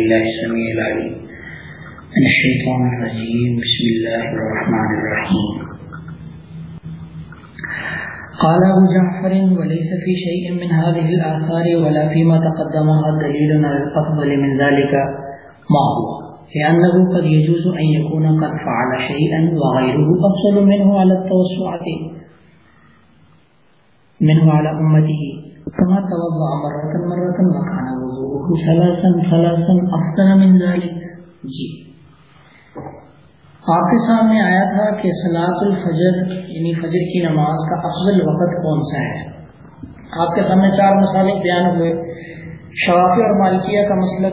الله السميع العليم. من الشيطان الرجيم. بسم الله الرحمن الرحيم. قال أبو جعفر، وليس في شيء من هذه الآثار ولا فيما تقدمها دليل على الأفضل من ذلك ما هو؟ لأنه قد يجوز أن يكون قد فعل شيئا وغيره أفضل منه على التوسعة، منه على أمته، كما توضع مرة مرة وكان وضوءه ثلاثا ثلاثا من ذلك. جی۔ آپ کے سامنے آیا تھا کہ سلاط الفجر یعنی فجر کی نماز کا افضل وقت کون سا ہے؟ آپ کے سامنے چار مسالک بیان ہوئے۔ شوافی اور مالکیہ کا مسلک۔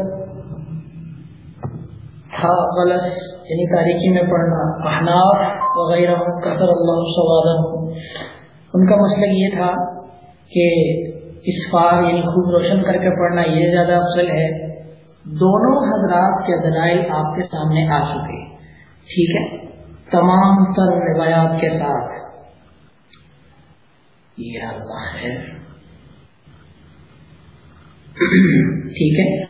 تھا، غلط یعنی تاریخی میں پڑھنا۔ احناف وغیرہ قطر اللہ سواد ان کا مسلک یہ تھا کہ اسفار یعنی خوب روشن کر کے پڑھنا یہ زیادہ افضل ہے۔ دونوں حضرات کے دلائل آپ کے سامنے آ چکے ٹھیک ہے؟ تمام تر روایات کے ساتھ۔ یہ اللہ ہے۔ ٹھیک ہے؟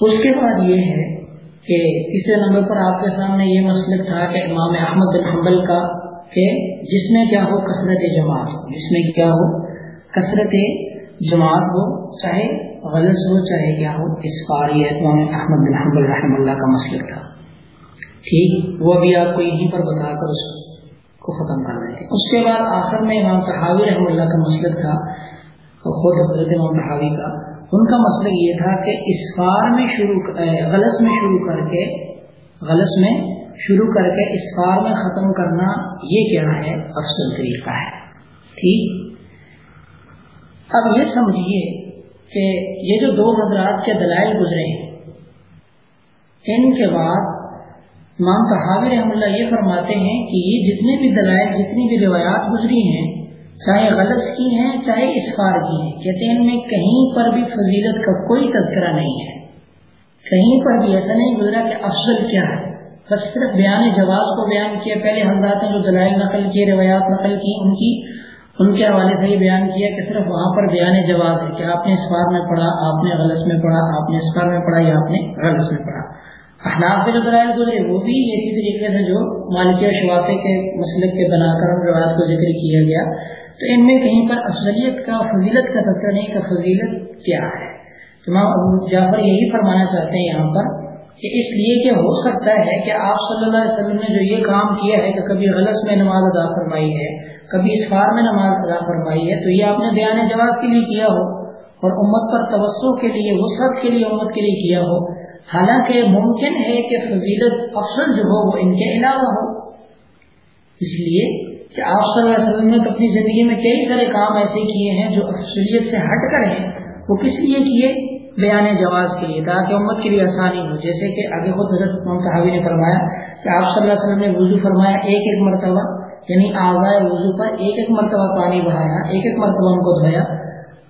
اس کے بعد یہ ہے کہ تیسرے نمبر پر آپ کے سامنے یہ مسئلہ تھا کہ امام احمد بن حنبل کا کہ جس میں کیا ہو کثرت جماعت، جس میں کیا ہو کثرت جماعت ہو، چاہے غلط ہو، چاہے کیا ہو، اس بار یہ امام احمد بن حنبل رحم اللہ کا مسئلہ تھا۔ ٹھیک، وہ بھی آپ کو یہیں پر بتا کر اس کو ختم کر رہے تھے اس کے بعد آخر میں امام تحاوی رحم اللہ کا مسئلہ تھا، خود حضرت امام تحاوی کا۔ ان کا مسئلہ یہ تھا کہ اسفار میں شروع غلط میں شروع کر کے، غلط میں شروع کر کے اسفار میں ختم کرنا یہ کیا ہے؟ افضل طریقہ ہے۔ ٹھیک۔ اب یہ سمجھیے کہ یہ جو دو حضرات کے دلائل گزرے ہیں، ان کے بعد امام صحابی رحم اللہ یہ فرماتے ہیں کہ یہ جتنے بھی دلائل، جتنی بھی روایات گزری ہیں، چاہے غلط کی ہیں، چاہے اسفار کی ہیں، کہتے ہیں ان میں کہیں پر بھی فضیلت کا کوئی تذکرہ نہیں ہے۔ کہیں پر بھی ایسا نہیں گزرا کہ افضل کیا ہے۔ بس صرف بیان جواز کو بیان کیا، پہلے حضرات نے جو دلائل نقل کیے، روایات نقل کی ان کی ان کے حوالے سے یہ بیان کیا کہ صرف وہاں پر بیان جواز ہے کہ آپ نے اسفار میں پڑھا، آپ نے غلط میں پڑھا، آپ نے اسفار میں پڑھا یا آپ نے غلط میں پڑھا۔ احناف کے جو دلائل گزرے وہ بھی اسی طریقے سے جو مالکیہ شوافے کے مسلک کے بنا کر ان روایت کو ذکر کیا گیا۔ تو ان میں کہیں پر افضلیت کا، فضیلت کا تذکرہ نہیں کہ فضیلت کیا ہے۔ امام ابو جعفر یہی فرمانا چاہتے ہیں یہاں پر کہ اس لیے کہ ہو سکتا ہے کہ آپ صلی اللہ علیہ وسلم نے جو یہ کام کیا ہے کہ کبھی غلط میں نماز ادا فرمائی ہے۔ کبھی اسفار میں نماز ادا فرمائی ہے تو یہ آپ نے بیان جواز کے لیے کیا ہو اور امت پر توسع کے لیے، وسعت کے لیے امت کے لیے کیا ہو؟ حالانکہ ممکن ہے کہ فضیلت افسر جو ہو وہ ان کے علاوہ ہو۔ اس لیے کہ آپ صلی اللہ علیہ وسلم نے اپنی زندگی میں کئی سارے کام ایسے کیے ہیں جو افسلیت سے ہٹ کر ہیں۔ وہ کس لیے کیے؟ بیان جواز کے لیے، تاکہ امت کے لیے آسانی ہو۔ جیسے کہ آگے خود حضرت محمد صحابی نے فرمایا کہ آپ صلی اللہ علیہ وسلم نے وضو فرمایا ایک ایک مرتبہ۔ یعنی آزائے وضو پر ایک ایک مرتبہ پانی بہایا ایک ایک مرتبہ ان کو دھویا،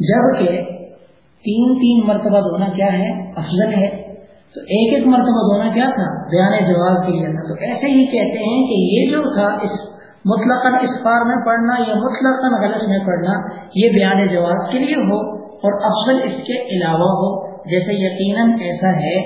جبکہ تین تین مرتبہ دھونا کیا ہے؟ افضل ہے۔ تو ایک ایک مرتبہ دھونا کیا تھا؟ بیان جواز کے لیے تھا۔ تو ایسے ہی کہتے ہیں کہ یہ جو تھا، اس مطلق اسفار میں پڑھنا یا مطلق غلط میں پڑھنا، یہ بیان جواز کے لیے ہو اور افضل اس کے علاوہ ہو۔ جیسے یقیناً ایسا ہے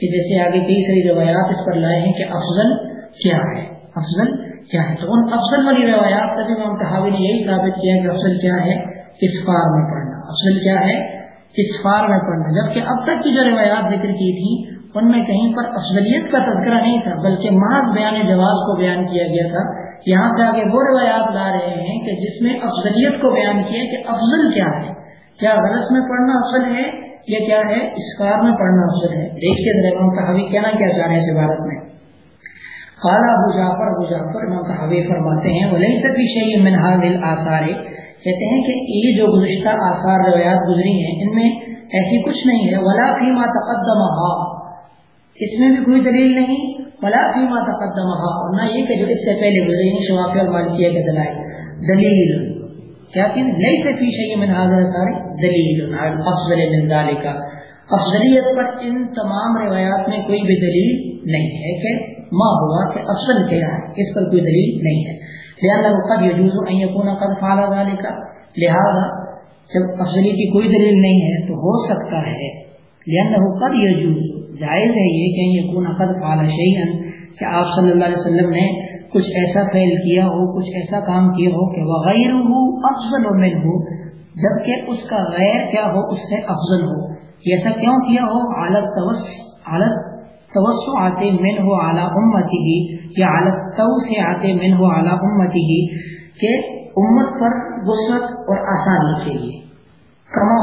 کہ جیسے آگے کئی ساری روایات اس پر لائے ہیں کہ افضل کیا ہے؟ افضل کیا ہے؟ تو ان افضل والی روایات کا بھی امام تحاوی نے یہی ثابت کیا کہ افضل کیا ہے؟ اسفار میں پڑھنا۔ افضل کیا ہے؟ اسفار میں پڑھنا۔ جبکہ اب تک کی جو روایات ذکر کی تھی ان میں کہیں پر افضلیت کا تذکرہ نہیں تھا، بلکہ محض بیان جواز کو بیان کیا گیا تھا۔ یہاں سے آگے وہ روایات لا رہے ہیں کہ جس میں افضلیت کو بیان کیا کہ افضل کیا ہے۔ کیا غلط میں پڑھنا افضل ہے یا کیا ہے؟ اسکار میں پڑھنا افضل ہے۔ دیکھیے امام صحابی کہنا کیا چاہ رہے ہیں اس عبارت میں۔ خالہ ابو جعفر ابو جعفر امام صحابی فرماتے ہیں ولی سبھی شعی منہاد آثار۔ کہتے ہیں کہ یہ جو گزشتہ آثار روایات گزری ہیں، ان میں ایسی کچھ نہیں ہے۔ ولا فیما تقدم اس میں بھی کوئی دلیل نہیں۔ ولا فیما تقدم اور نہ یہ کہ جو اس سے پہلے گزرے یعنی شوافی اور مالکیہ کے دلائل۔ دلیل۔ کیا کہ نہیں سے پیش ہے من حاضر دلیل۔ افضل من ذالک افضلیت پر ان تمام روایات میں کوئی بھی دلیل نہیں ہے کہ ما ہوا کہ افضل کیا ہے اس پر کوئی دلیل نہیں ہے. لہذا قد يجوز ان قد فعل ذلك. لہذا جب افضلی کی کوئی دلیل نہیں ہے تو ہو سکتا ہے. لہذا قد يجوز. جائز ہے یہ کہ یہ کون عقد فعال شیئن کہ آپ صلی اللہ علیہ وسلم نے کچھ ایسا فعل کیا ہو، کچھ ایسا کام کیا ہو کہ وغیر ہو افضل و جبکہ اس کا غیر کیا ہو، اس سے افضل ہو. ایسا کیوں کیا ہو؟ عالت توس عالت توسع آتے من ہو امتی ہی یا عالت تو سے آتے من امتی ہی کہ امت پر وسعت اور آسانی چاہیے کما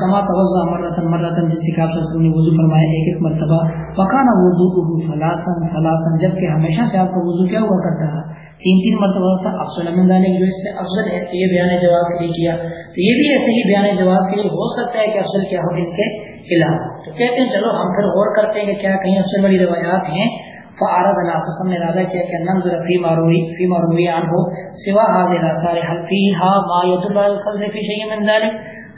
کما توجہ مرتن مرتن جس سے آپ صلی نے وضو فرمایا، ایک ایک مرتبہ پکانا وضو فلاطن فلاطن جبکہ ہمیشہ سے آپ کا وضو کیا ہوا کرتا تھا۔ تین تین مرتبہ تھا، افضل افسل امن جو اس سے افضل ہے، تو یہ بیان جواز کے لیے کیا۔ تو یہ بھی ایسے ہی بیان جواز کے لیے ہو سکتا ہے کہ افضل کیا ہو ان کے علاوہ تو کہتے ہیں، چلو ہم پھر غور کرتے ہیں کہ کیا کہیں افضل بڑی روایات ہیں. فعارض اللہ قسم نے ارادہ کیا کہ ننظر فی ماروی فی ماروی عن ہو سوا حاضر آثار حل فیہا ما یدل علی الفضل فی شیء من ذلک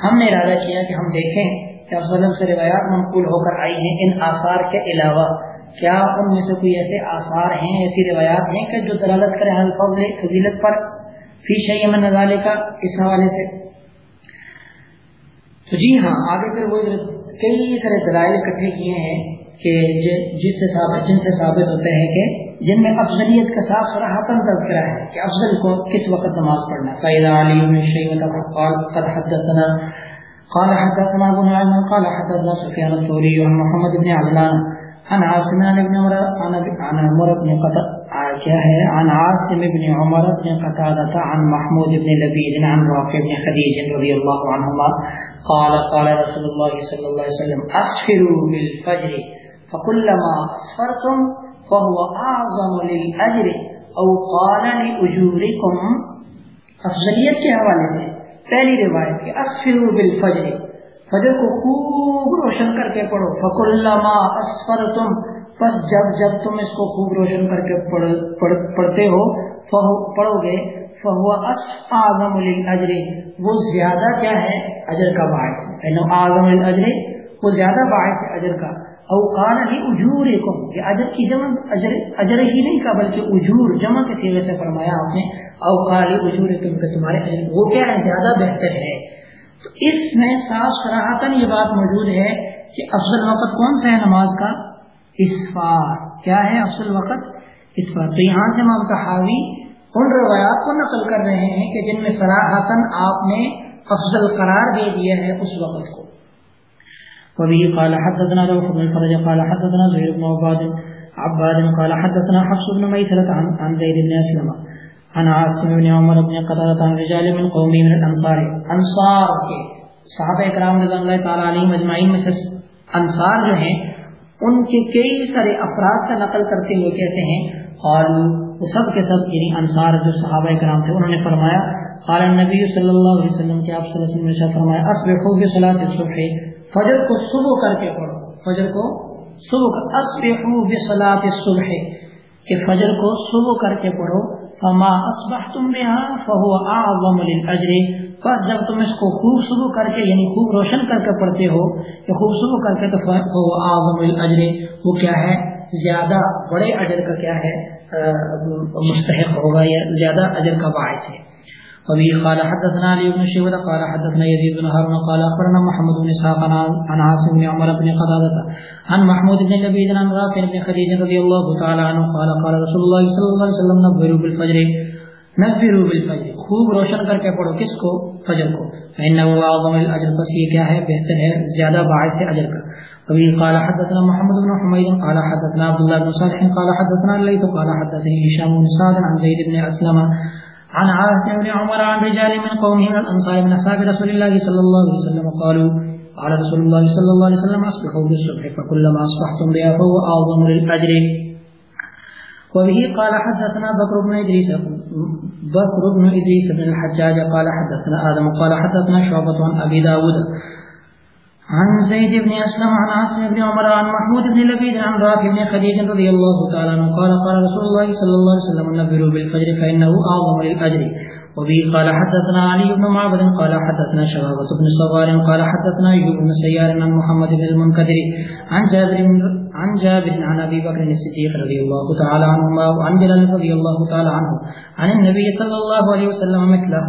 ہم نے ارادہ کیا کہ ہم دیکھیں کہ افضل سے روایات منقول ہو کر آئی ہیں ان آثار کے علاوہ۔ کیا ان میں سے کوئی ایسے آثار ہیں، ایسی روایات ہیں کہ جو دلالت کرے الفضل فضیلت پر؟ فی شیء من ذلک؟ کا اس حوالے سے۔ تو جی ہاں آگے پھر وہ کئی سارے دلائل اکٹھے کیے ہیں کہ جس سے ثابت جن سے ثابت ہوتے ہیں کہ جن میں افضلیت کا صاف سراہتن تذکرہ ہے کہ افضل کو کس وقت نماز پڑھنا فیضا علی بن شیبہ قال قد حدثنا قال حدثنا ابن نعيم قال حدثنا سفيان الثوري عن محمد بن عدلان عن عاصم بن عمر، عن عمر بن قتادة عن عاصم بن عمر بن قتادة عن محمود بن لبيد عن رافع بن خديج رضي الله عنهما قال قال رسول الله صلى الله عليه وسلم اسفروا بالفجر فكلما اسفرتم فهو اعظم للاجر او قال لاجوركم افضلیت کے حوالے سے، پہلی روایت کہ اسفروا بالفجر فجر کو خوب روشن کر کے پڑھو فکلما اسفرتم پس جب جب تم اس کو خوب روشن کر کے پڑھتے ہو پڑھو گے۔ فہو اعظم للاجر وہ زیادہ کیا ہے؟ اجر کا باعث۔ یعنی اعظم للاجر وہ زیادہ باعث ہے اجر کا۔ اوقان ہی اجور یہ اجر کی جمع، اجر اجر ہی نہیں کہا بلکہ اجور جمع کے سیرے سے فرمایا آپ نے۔ اوقال اجور تم کے تمہارے اجر وہ کیا ہے؟ زیادہ بہتر ہے۔ تو اس میں صاف سراہتن یہ بات موجود ہے کہ افضل وقت کون سا ہے نماز کا؟ اسفار۔ کیا ہے افضل وقت اسفار۔ تو یہاں سے امام کہاوی ان روایات کو نقل کر رہے ہیں کہ جن میں سراہتن آپ نے افضل قرار دے دیا ہے اس وقت کو۔ وبه قال حدثنا روح بن الفرج قال حدثنا زهير بن عباد عباد قال حدثنا حفص بن ميسرة عن, عن زيد بن أسلم. عن عاصم بن عمر بن قتادة عن رجال من قومي من الأنصار. انصار کے صحابہ اکرام رضی اللہ تعالی علیہ مجمعین میں سے انصار جو ہیں، ان کے کئی سارے افراد کا نقل کرتے ہوئے کہتے ہیں اور وہ سب کے سب یعنی انصار جو صحابہ اکرام تھے، انہوں نے فرمایا، قال النبی صلی اللہ علیہ وسلم کہ آپ صلی اللہ علیہ وسلم نے فرمایا اصبحوا بصلاۃ الصبح، فجر کو صبح کر کے پڑھو، فجر کو صبح بصلاۃ الصبح، کہ فجر کو صبح کر کے پڑھو فما اصبحتم بها فهو اعظم للاجر پس جب تم اس کو خوب شروع کر کے یعنی خوب روشن کر کے پڑھتے ہو، کہ خوب شروع کر کے تو فهو اعظم وہ کیا ہے؟ زیادہ بڑے اجر کا کیا ہے؟ مستحق ہوگا یا زیادہ اجر کا باعث ہے۔ وبه قال حدثنا علي بن شيبة، قال حدثنا يزيد بن هارون، قال أخبرنا محمد بن إسحاق عن عاصم بن عمر بن قتادة، عن محمود بن لبيد عن رافع بن خديج رضي الله تعالى عنه، قال قال رسول الله صلى الله عليه وسلم نبهروا بالفجر. نبهروا بالفجر. خوب روشن کر کے پڑھو. کس کو؟ فجر کو. فإنه أعظم الأجر. بس یہ کیا ہے؟ بہتر ہے. زیادہ باعث اجر کا. وبه قال حدثنا محمد بن حميد، قال حدثنا عبد الله بن صالح، قال حدثنا الليث، قال حدثني هشام بن سعد عن زيد بن أسلم عن عاصم بن عمر عن رجال من قومه من الانصار من اصحاب رسول الله صلى الله عليه وسلم قالوا، قال رسول الله صلى الله عليه وسلم اصبحوا بالصبح، فكلما اصبحتم بها فهو اعظم للاجر وبه قال، حدثنا بكر بن ادريس بكر بن ادريس بن الحجاج قال حدثنا ادم قال حدثنا شعبة عن ابي داود عن زيد بن اسلم عن عاصم بن عمر، عن محمود بن لبيد، عن رافع بن خديج رضي الله تعالى عنه قال قال رسول الله صلى الله عليه وسلم نبروا بالفجر فانه اعظم للاجر وبه قال، حدثنا علي بن معبد، قال، حدثنا شبابة بن صغار، قال، حدثنا ايوب بن سيار، عن محمد بن المنكدر، عن جابر عن جابر، عن ابي بكر الصديق رضي الله تعالى عنهما، وعن بلال رضي الله تعالى عنه، عن النبي صلى الله عليه وسلم مثله،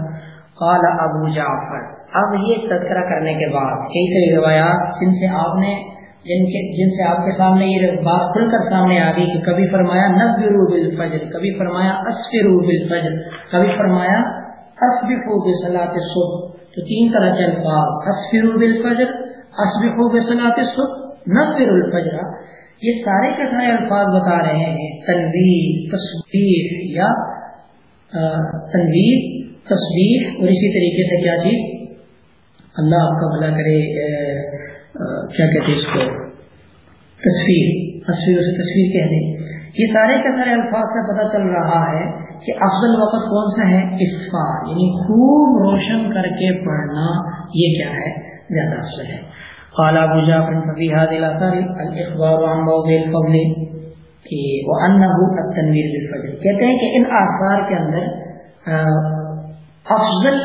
قال ابو جعفر. اب یہ تذکرہ کرنے کے بعد، کئی ساری روایات جن سے آپ نے جن کے جن سے آپ کے سامنے یہ بات کھل کر سامنے آ گئی کہ کبھی فرمایا نبرو بالفجر، کبھی فرمایا اسفرو بالفجر، کبھی فرمایا اسبفو بصلاۃ الصبح۔ تو تین طرح کے الفاظ، اسفرو بالفجر اسبفو بصلاۃ الصبح نبرو الفجر۔ یہ سارے کے سارے الفاظ بتا رہے ہیں، تنویر تصویر یا تنویر تصویر اور اسی طریقے سے کیا چیز؟ اللہ آپ کا بھلا کرے کیا کہتے اس کو؟ تصویر تصویر، اسے تصویر کہہ یہ سارے کے سارے الفاظ سے پتہ چل رہا ہے کہ افضل وقت کون سا ہے؟ اسفار یعنی خوب روشن کر کے پڑھنا یہ کیا ہے؟ زیادہ افضل ہے۔ قال ابو جعفر ففي هذه الاثار الاخبار عن موضع الفضل وانه التنوير بالفجر کہتے ہیں کہ ان آثار کے اندر افضل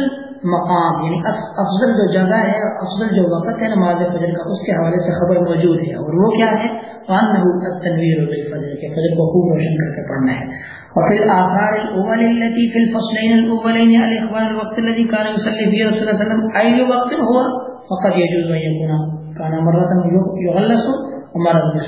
مقام یعنی افضل جو جگہ ہے افضل جو وقت ہے نماز فجر کا، اس کے حوالے سے خبر موجود ہے۔ اور وہ کیا ہے؟ تنویر فجر کے فجر کو خوب روشن کر کے پڑھنا ہے۔ اور پھر آثار الاول التي في الفصلين الاولين الاخبار الوقت الذي كان يصلي فيه رسول الله صلى الله عليه وسلم اي وقت هو؟ فقد يجوز ان يكون، كان مره يغلس ومره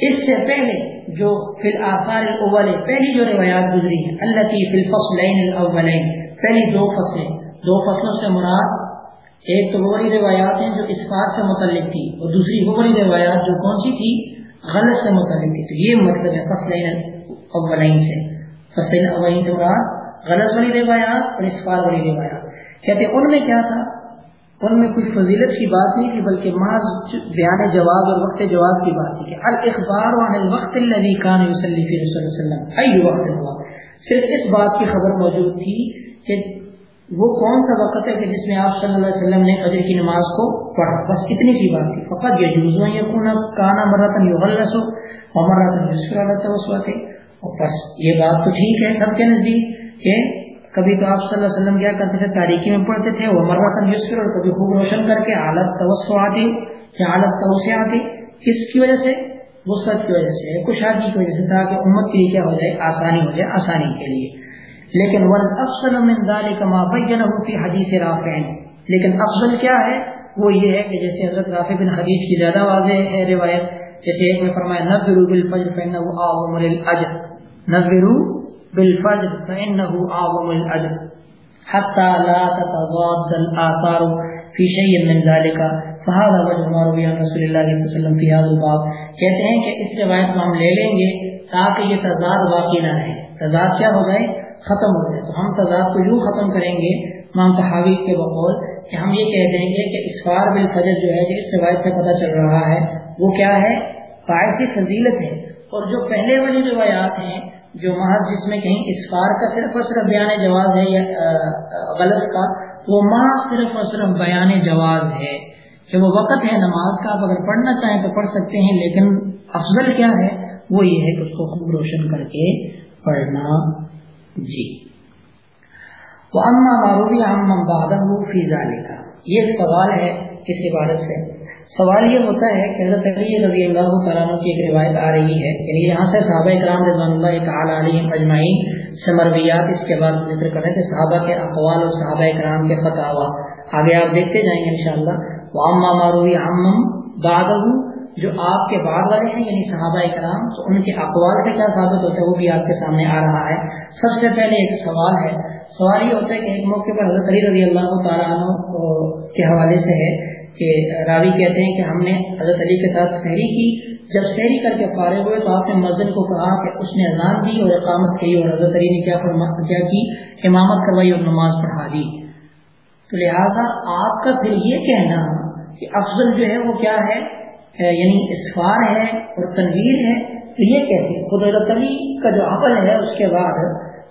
اس سے پہلے جو فی الاثار الاول، پہلی جو روایات گزری ہیں، التي في الفصلين الاولين، پہلی دو فصلیں۔ دو فصلوں سے مراد، ایک تو وہ بڑی روایات ہیں جو اس بات سے متعلق تھی اور دوسری وہ بڑی روایات جو کون سی تھی؟ غلط سے متعلق تھی۔ تو یہ مطلب ہے فصل اولین سے۔ فصل اولین سے مراد غلط والی روایات اور اس بار والی روایات۔ کہتے ان میں کیا تھا؟ ان میں کوئی فضیلت کی بات نہیں تھی، بلکہ محض بیان جواب اور وقت جواب کی بات تھی کہ الاخبار عن الوقت الذي كان يصلي فيه رسول الله صلی اللہ علیہ وسلم۔ اي وقت ہوا؟ صرف اس بات کی خبر موجود تھی کہ وہ کون سا وقت ہے کہ جس میں آپ صلی اللہ علیہ وسلم نے فجر کی نماز کو پڑھا؟ بس اتنی سی بات تھی فقط یہ جزو یہ کون کانا مرتن یغلس ہو اور مرتن یسر اللہ اور بس یہ بات تو ٹھیک ہے سب کے نزدیک کہ کبھی تو آپ صلی اللہ علیہ وسلم کیا کرتے تھے؟ تاریخی میں پڑھتے تھے وہ مرتن یسر اور کبھی خوب روشن کر کے حالت توسع آتی یا حالت توسع آتی کس کی وجہ سے؟ وسط کی وجہ سے کشادی کی وجہ سے، تاکہ امت کے لیے کیا ہو جائے؟ آسانی ہو جائے، آسانی کے لیے. لیکن ون افضل من ذلك ما بينه في حديث رافع. لیکن افضل کیا ہے؟ وہ یہ ہے کہ جیسے حضرت رافع بن حدیث کی زیادہ واضح ہے روایت، جیسے ایک میں فرمایا نبرو بالفجر فانه اعظم للاجر نبرو بالفجر فانه اعظم للاجر حتى لا تتضاد الاثار في شيء من ذلك. فهذا وجه ما روي عن رسول الله صلى الله عليه وسلم في هذا الباب. کہتے ہیں کہ اس روایت کو ہم لے لیں گے تاکہ یہ تضاد واقع نہ رہے. تضاد کیا ہو جائے؟ ختم ہو جائے تو ہم تضاد کو یوں ختم کریں گے امام تحاوی کے بقول کہ ہم یہ کہہ دیں گے کہ اسفار بالفجر جو ہے جو اس روایت سے پتہ چل رہا ہے، وہ کیا ہے؟ باعث فضیلت ہے۔ اور جو پہلے والی روایات ہیں، جو محض جس میں کہیں اسفار کا صرف اور صرف بیان جواز ہے یا غلط کا، وہ محض صرف اور صرف بیان جواز ہے کہ وہ وقت ہے نماز کا، آپ اگر پڑھنا چاہیں تو پڑھ سکتے ہیں، لیکن افضل کیا ہے؟ وہ یہ ہے کہ اس کو خوب روشن کر کے پڑھنا۔ جی۔ وہ اما معروبی اما بادہ فیضا لکھا یہ سوال ہے اس عبادت سے۔ سوال یہ ہوتا ہے کہ حضرت علی رضی اللہ تعالیٰ کی ایک روایت آ رہی ہے یعنی یہاں سے صحابہ اکرام رضوان اللہ تعالیٰ علیہ اجمعین سے مرویات اس کے بعد ذکر کریں کہ صحابہ کے اقوال اور صحابہ اکرام کے فتح آگے آپ دیکھتے جائیں گے انشاءاللہ۔ شاء اللہ وہ اما معروبی امم بادہ جو آپ کے بعد والے ہیں یعنی صحابہ کرام تو ان کے اقوال سے کیا ثابت ہوتا ہے؟ وہ بھی آپ کے سامنے آ رہا ہے۔ سب سے پہلے ایک سوال ہے۔ سوال یہ ہوتا ہے کہ ایک موقع پر حضرت علی رضی اللہ تعالیٰ عنہ کے حوالے سے ہے کہ راوی کہتے ہیں کہ ہم نے حضرت علی کے ساتھ شہری کی۔ جب شہری کر کے فارغ ہوئے تو آپ نے مسجد کو کہا کہ اس نے اذان دی اور اقامت کی اور حضرت علی نے کیا کیا کی؟ امامت کروائی اور نماز پڑھا دی۔ تو لہٰذا آپ کا پھر یہ کہنا کہ افضل جو ہے وہ کیا ہے؟ یعنی اسفار ہے اور تنویر ہے، تو یہ کہتے ہیں قدرت علی کا جو عمل ہے، اس کے بعد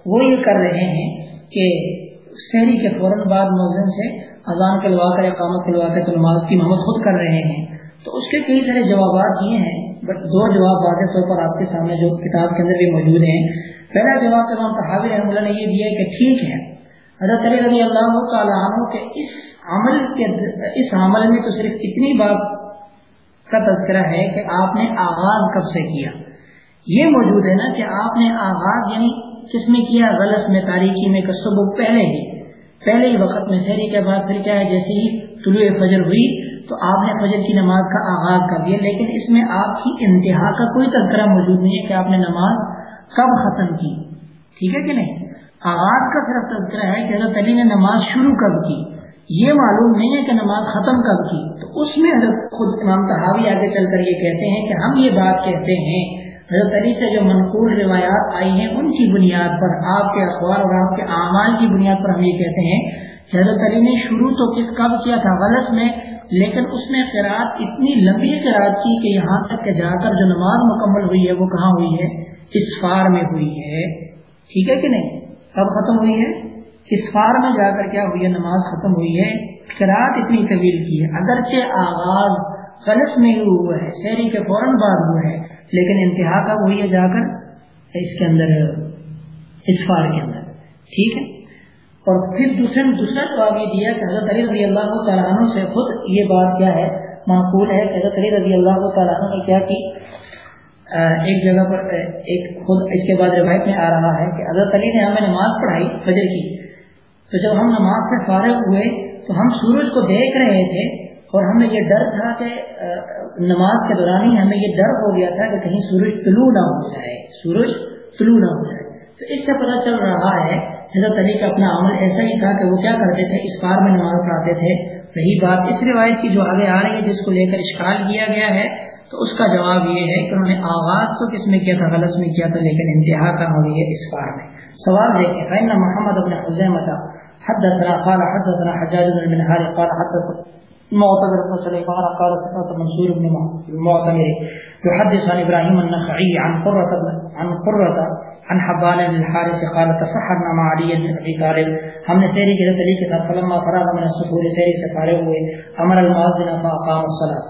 وہ یہ کر رہے ہیں کہ شہری کے فوراً بعد مؤذن سے اذان کلوا کر، اقامت کلوا کر تو نماز کی محمد خود کر رہے ہیں۔ تو اس کے کئی سارے جوابات یہ ہیں، بٹ دو جواب واضح طور پر آپ کے سامنے جو کتاب کے اندر بھی موجود ہیں۔ پہلا جواب تمام تحابر رحمۃ اللہ نے یہ دیا کہ ٹھیک ہے۔ حضرت علی رضی اللہ تعالیٰ عنہ کہ اس عمل کے اس عمل میں تو صرف اتنی بات کا تذکرہ ہے کہ آپ نے آغاز کب سے کیا؟ یہ موجود ہے نا کہ آپ نے آغاز یعنی کس میں کیا؟ غلط میں، تاریخی میں صبح پہلے ہی۔ پہلے ہی وقت میں۔ شہری کے بعد پھر کیا ہے؟ جیسے ہی طلوع فجر ہوئی تو آپ نے فجر کی نماز کا آغاز کر دیا، لیکن اس میں آپ کی انتہا کا کوئی تذکرہ موجود نہیں ہے کہ آپ نے نماز کب ختم کی۔ ٹھیک ہے کہ نہیں؟ آغاز کا صرف تذکرہ ہے کہ حضرت علی نے نماز شروع کب کی؟ یہ معلوم نہیں ہے کہ نماز ختم کب کی۔ اس میں حضرت خود امام تحاوی آگے چل کر یہ کہتے ہیں کہ ہم یہ بات کہتے ہیں، حضرت علی سے جو منقول روایات آئی ہیں، ان کی بنیاد پر، آپ کے اخبار اور آپ کے اعمال کی بنیاد پر ہم یہ کہتے ہیں کہ حضرت علی نے شروع تو کس کب کیا تھا؟ غلط میں، لیکن اس نے قرآد اتنی لمبی قرآد کی کہ یہاں تک کہ جا کر جو نماز مکمل ہوئی ہے، وہ کہاں ہوئی ہے؟ اسفار میں ہوئی ہے۔ ٹھیک ہے کہ نہیں؟ کب ختم ہوئی ہے؟ اسفار میں جا کر کیا ہوئی ہے؟ نماز ختم ہوئی ہے۔ قرآت اتنی طویل کی ہے اگرچہ آغاز فلس میں ہی ہوا ہے، شہری کے فوراً بعد ہوا ہے، لیکن انتہا کب ہوئی ہے جا کر اس کے اندر اسفار کے اندر۔ ٹھیک ہے؟ اور پھر دوسرے دوسرا جواب یہ دیا کہ حضرت علی رضی اللہ تعالیٰ عنہ سے خود یہ بات کیا ہے، معقول ہے کہ حضرت علی رضی اللہ تعالیٰ عنہ نے کیا کی؟ ایک جگہ پر ایک خود اس کے بعد روایت میں آ رہا ہے کہ حضرت علی نے ہمیں نماز پڑھائی، فجر کی۔ تو جب ہم نماز سے فارغ ہوئے تو ہم سورج کو دیکھ رہے تھے اور ہمیں یہ ڈر تھا کہ نماز کے دوران ہی ہمیں یہ ڈر ہو گیا تھا کہ کہیں سورج طلوع نہ ہو جائے، سورج طلوع نہ ہو جائے۔ تو اس سے پتہ چل رہا ہے، حضرت علی کا اپنا عمل ایسا ہی تھا کہ وہ کیا کرتے تھے؟ اس بار میں نماز پڑھاتے تھے۔ رہی بات اس روایت کی جو آگے آ رہی ہے، جس کو لے کر اشکال کیا گیا ہے، تو اس کا جواب یہ ہے کہ انہوں نے آغاز تو کس میں کیا تھا، غلط میں کیا تھا، لیکن انتہا کا ہو رہی ہے اس بار میں۔ سوال دیکھیں محمد ابن حزیمہ حدثنا، قال حدثنا حجاج بن المنهار قال حدث معتبر بن سليمان، قال سمعت منصور بن المعتمر. يحدث عن ابراهيم النخعي عن قرة عن قرة عن حبان بن الحارث، قال تصحرنا مع علي بن ابي طالب ہم نے سیری کی رسلی کے ساتھ فلما فرغ من السحور سیری سے فارغ ہوئے امر المؤذن فاقام الصلاة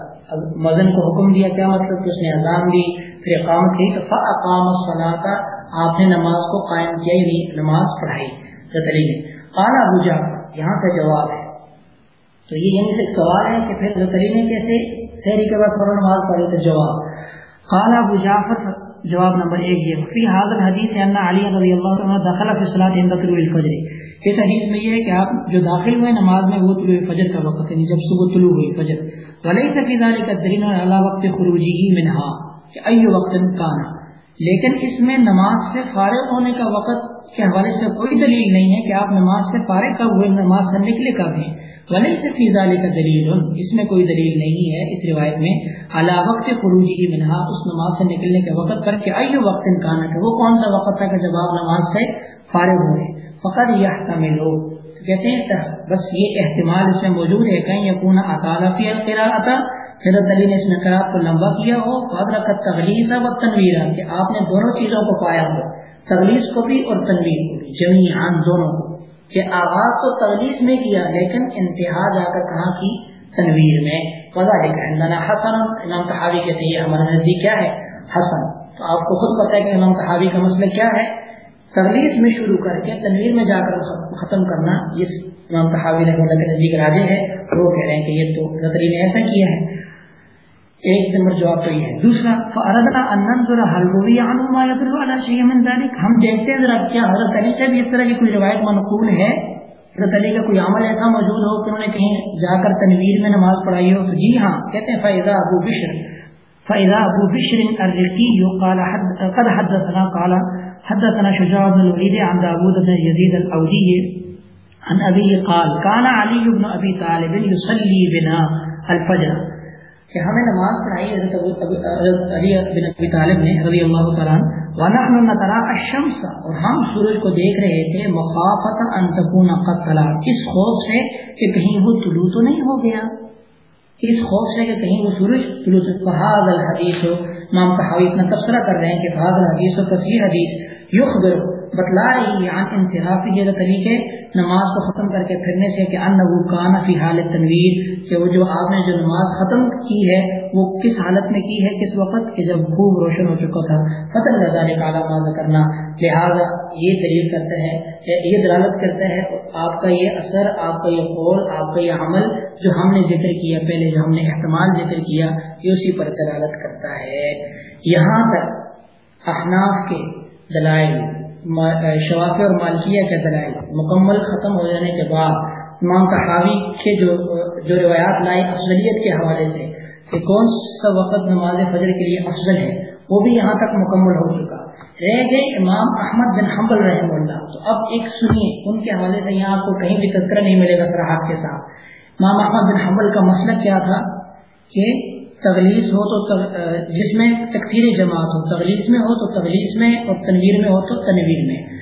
مؤذن کو حکم دیا کیا مطلب کہ اس نے اذان دی، پھر اقامت کی تو فاقام الصلاة، آپ نے نماز کو قائم کیا یعنی نماز پڑھائی. رسلی نے قال ابو جعفر یہاں سے جواب ہے۔ تو یہ یعنی سے سوال ہے کہ پھر حضرت نے کیسے سحری کے بعد فوراً نماز پڑھی تو جواب۔ قال ابو جعفر، جواب نمبر ایک یہ فی حاضر حدیث ہے علی رضی اللہ عنہ دخل فی الصلاۃ عند طلوع الفجر۔ اس حدیث میں یہ ہے کہ آپ جو داخل ہوئے نماز میں وہ طلوع فجر کا وقت ہے یعنی جب صبح طلوع ہوئی فجر۔ ولیس فی ذلک الدلیل علی وقت خروجه منها کہ ای وقت کان لیکن اس میں نماز سے فارغ ہونے کا وقت کے حوالے سے کوئی دلیل نہیں ہے کہ آپ نماز سے فارغ کب ہوئے، نماز سے نکلے کب ہیں۔ غلط سے فیضالے کا دلیل اس میں کوئی دلیل نہیں ہے اس روایت میں۔ اعلیٰ وقت خروجی کی منہا اس نماز سے نکلنے کے وقت پر کہ آئیو وقت امکان ہے وہ کون سا وقت تھا کہ جب آپ نماز سے فارغ ہوئے۔ فقط یہ تمل کہتے ہیں بس یہ احتمال اس میں موجود ہے۔ کہیں یقون اطالفی القراءتا حضرت علی نے اس میں قرآن کو لمبا کیا۔ ہو قدر کا تغلیظ و تنویرہ کہ آپ نے دونوں چیزوں کو پایا ہو۔ تغلیس کو بھی اور تنویر کو بھی جمی آن دونوں کو۔ کہ آغاز تو تغلیس میں کیا، لیکن انتہا جا کر کہاں کی؟ تنویر میں۔ وضاح ہے حسن امام تحاوی کہتے ہیں ہمارا نزدیک کیا ہے؟ حسن۔ تو آپ کو خود پتہ ہے کہ امام تحاوی کا مسئلہ کیا ہے؟ تغلیس میں شروع کر کے تنویر میں جا کر ختم کرنا اس امام تحاوی رحمۃ اللہ کے نزدیک راجے ہے وہ کہہ رہے ہیں کہ یہ تو زطری نے ایسا کیا ہے۔ ایک نمبر جواب تو یہ ہے۔ دوسرا فردنا انظر هل عنه ما يدل على شيء من ذلك۔ ہم دیکھتے ہیں ذرا کیا حضرت علی سے بھی اس طرح کی کوئی روایت منقول ہے۔ حضرت علی کا کوئی عمل ایسا موجود ہو کہ انہوں نے کہیں جا کر تنویر میں نماز پڑھائی ہو جی ہاں کہتے ہیں فائدہ ابو بشر فائدہ ابو بشر الرقی قال حد، قد حدثنا، قال حدثنا شجاع بن الوليد عن داوود بن يزيد الاودي عن ابي قال كان علي بن ابي طالب يصلي بنا الفجر۔ کہ ہمیں نماز پڑھائی حضرت علی بن ابی طالب نے رضی اللہ تعالیٰ ونحن نترا الشمس اور ہم سورج کو دیکھ رہے تھے مخافت ان تکون قد طلع اس خوف سے کہ کہیں وہ طلوع تو نہیں ہو گیا۔ اس خوف سے کہ کہیں وہ سورج طلوع فہذا الحدیث امام صحابی اتنا تبصرہ کر رہے ہیں کہ فہذا الحدیث و تصحیح حدیث یخبر بتلا رہی ہے عن انصرافی حضرت نماز کو ختم کر کے پھرنے سے کہ ان کان فی حالت تنویر کہ وہ جو آپ نے جو نماز ختم کی ہے، وہ کس حالت میں کی ہے، کس وقت کہ جب خوب روشن ہو چکا تھا۔ فتح لذا کالا ماضا کرنا لہذا یہ دلیل کرتا ہے یہ دلالت کرتا ہے آپ کا یہ اثر، آپ کا یہ قول، آپ کا یہ عمل جو ہم نے ذکر کیا، پہلے جو ہم نے احتمال ذکر کیا، یہ اسی پر دلالت کرتا ہے۔ یہاں تک احناف کے دلائل شوافی اور مالکیہ کے دلائل مکمل ختم ہو جانے کے بعد امام تحاوی کے جو جو روایات لائی افضلیت کے حوالے سے کہ کون سا وقت نماز فجر کے لیے افضل ہے، وہ بھی یہاں تک مکمل ہو چکا۔ رہ گئے امام احمد بن حنبل رحم اللہ۔ تو اب ایک سنیے، ان کے حوالے سے یہاں آپ کو کہیں بھی تذکرہ نہیں ملے گا سراہد کے ساتھ۔ امام احمد بن حنبل کا مسئلہ کیا تھا کہ تغلیس ہو تو جس میں تقسیر جماعت ہو، تغلیس میں ہو تو تغلیس میں اور تنویر میں ہو تو تنویر میں۔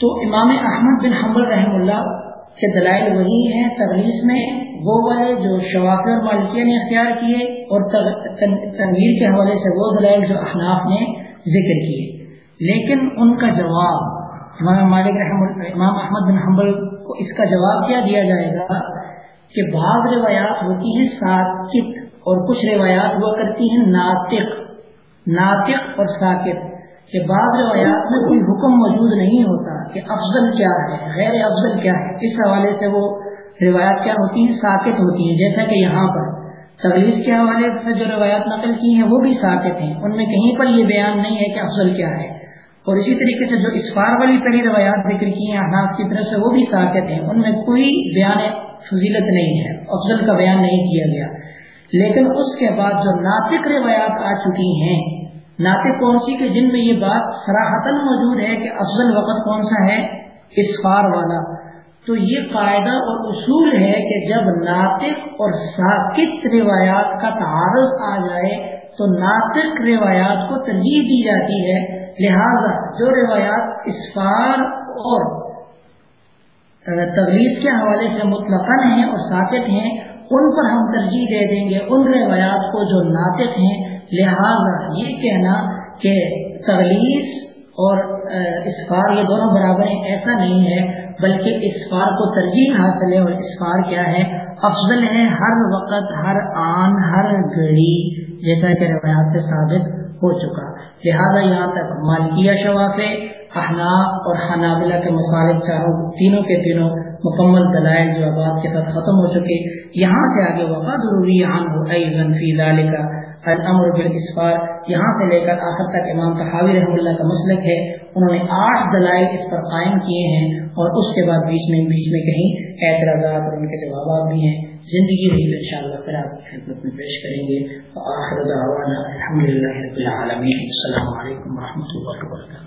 تو امام احمد بن حنبل رحم اللہ کے دلائل وہی ہیں، تغلیس میں وہ والے جو شوافر مالکیہ نے اختیار کیے اور تنویر کے حوالے سے وہ دلائل جو احناف نے ذکر کیے۔ لیکن ان کا جواب، امام مالک رحم امام احمد بن حنبل کو اس کا جواب کیا دیا جائے گا کہ بعض روایات ہوتی ہیں ساکت اور کچھ روایات ہوا کرتی ہیں ناطق ناطق اور ساکت، کہ بعض روایات میں کوئی حکم موجود نہیں ہوتا کہ افضل کیا ہے، غیر افضل کیا ہے۔ اس حوالے سے وہ روایات کیا ہوتی ہیں؟ ساکت ہوتی ہیں، جیسا کہ یہاں پر۔ تغلیف کے حوالے سے جو روایات نقل کی ہیں، وہ بھی ساکت ہیں۔ ان میں کہیں پر یہ بیان نہیں ہے کہ افضل کیا ہے۔ اور اسی طریقے سے جو اسفار والی پہلی روایات ذکر کی ہیں، احناف کی طرف سے وہ بھی ساکت ہیں۔ ان میں کوئی بیان فضیلت نہیں ہے، افضل کا بیان نہیں کیا گیا۔ لیکن اس کے بعد جو ناطق روایات آ چکی ہیں، ناطق کون سی کہ جن میں یہ بات سراہتن موجود ہے کہ افضل وقت کون سا ہے؟ اسفار والا۔ تو یہ قاعدہ اور اصول ہے کہ جب ناطق اور ساکت روایات کا تعارض آ جائے تو ناطق روایات کو ترجیح دی جاتی ہے۔ لہذا جو روایات اسفار اور تغلیف کے حوالے سے مطلق ہیں اور ساکت ہیں ان پر ہم ترجیح دے دیں گے ان روایات کو جو ناطق ہیں۔ لہذا یہ کہنا کہ تغلیف اور اسفار یہ دونوں برابر ہیں، ایسا نہیں ہے، بلکہ اسفار کو ترجیح حاصل ہے اور اسفار کیا ہے؟ افضل ہے ہر وقت، ہر آن، ہر گھڑی، جیسا کہ روایات سے ثابت ہو چکا۔ لہذا یہاں تک مالکیہ شواف، احناف اور حنابلہ کے مصالح چاروں، تینوں کے تینوں مکمل دلائل جو آباد کے ساتھ ختم ہو چکے۔ یہاں سے آگے وقت ضروری کا الامر بالاسفار۔ یہاں سے لے کر آخر تک امام تحاوی رحم اللہ کا مسلک ہے۔ انہوں نے آٹھ دلائل اس پر قائم کیے ہیں اور اس کے بعد بیچ میں بیچ میں کہیں اعتراضات اور ان کے جوابات بھی ہیں۔ زندگی بھی ان شاء اللہ پھر آپ کی خدمت میں پیش کریں گے۔ الحمد للہ السلام علیکم و رحمۃ اللہ وبرکاتہ۔